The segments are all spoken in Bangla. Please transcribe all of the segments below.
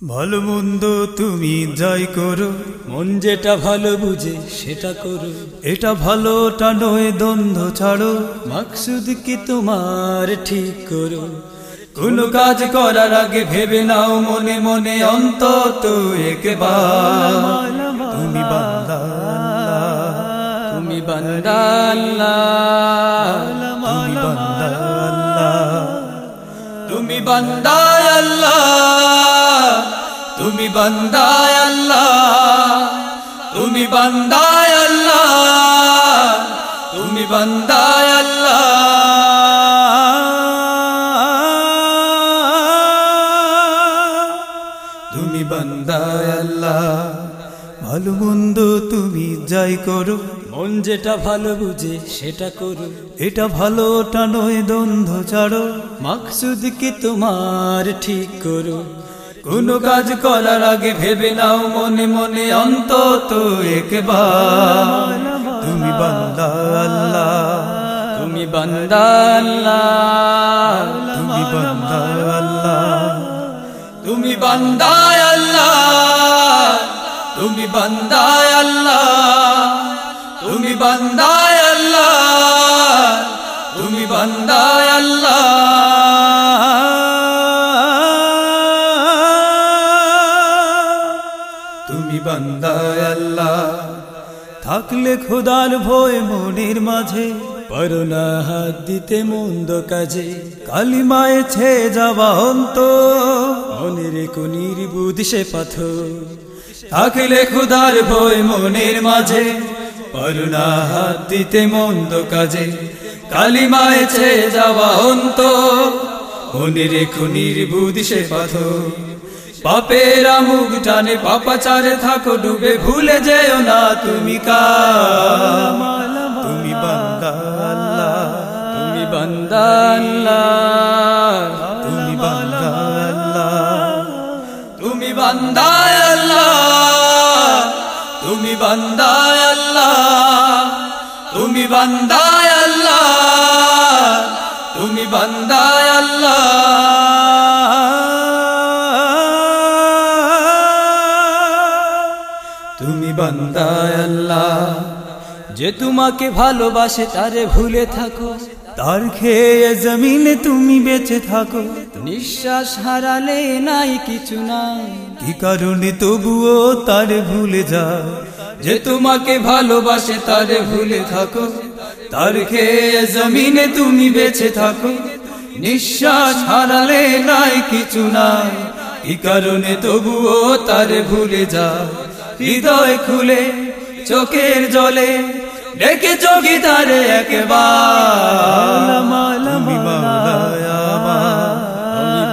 ভালো মন্দ তুমি যাই করো। মন যেটা ভালো বুঝে সেটা করো। এটা ভালোটা নয় দ্বন্দ্ব ছাড়ো। মাকসুদ কি তোমার ঠিক করো? কোনো কাজ করার আগে ভেবে নাও মনে মনে অন্তত একবার। তুমি বান্দা তুমি বান্দা আল্লাহ তুমি বান্দা তুমি বান্দা আল্লাহ তুমি বান্দা আল্লাহ তুমি বান্দা আল্লাহ তুমি বান্দা আল্লাহ। তুমি বান্দা আল্লাহ ভালো মন্দ তুমি যাই করো। মন যেটা ভালো বুঝে সেটা করো। এটা ভালোটা নয় দ্বন্দ্ব ছাড়ো। মাকসুদ কি তোমার ঠিক করো? কোনো কাজ করার আগে ভেবে নাও মনে মনে অন্তত একবার। তুমি বান্দা আল্লাহ। তুমি বান্দা আল্লাহ। তুমি বান্দা আল্লাহ। তুমি বান্দা আল্লাহ। তুমি বান্দা আল্লাহ। তুমি বান্দা আল্লাহ। তুমি বান্দা আল্লাহ। তুমি বান্দা আল্লাহ। থাকলে খোদার ভয় মনের মাঝে পারো হাত দিতে মন্দ কাজে, কালিমায় ছে যাওয়া অন্ত মনের কোনির বুধ সে পাথর। থাকলে খুদার ভয় মনের মাঝে করুণা হাত দিতে মন্দ কাজে, কালিমায় ছে যাওয়া অন্ত মনের খুনির বুধি সে পাথর। পাপেরা মুখ টানে পাপাচারে থাকো ডুবে ভুলে যেও না তুমি তুমি বান্দাল্লা তুমি বান্দাল্লা তুমি বান্দাল্লা তুমি বান্দাল্লা তুমি বান্দাল্লা তুমি বান্দাল্লা তুমি বান্দাল্লা বান্দা আল্লাহ, যে তোমাকে ভালোবাসে তারে ভুলে থাকো। তার খেয়ে জমিনে তুমি বেঁচে থাকো। নিঃশ্বাস হারালে নাই কিছু নাই। কি কারণে তবুও তারে ভুলে যা যে তোমাকে ভালোবাসে তারে ভুলে থাকো। তার খেয়ে জমিনে তুমি বেঁচে থাকো। নিঃশ্বাস হারালে নাই কিছু নাই। কি কারণে তবুও তারে ভুলে যা হৃদয় খুলে চোখের জলে ডেকে চোখি তারে একবার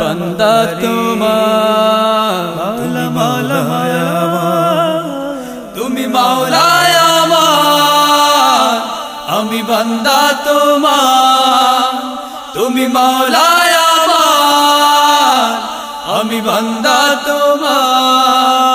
বান্দা তোমার। তুমি আমার তুমি মাওলায় আমি বান্দা তোমার। তুমি মাওলায় আমি বান্দা তোমার।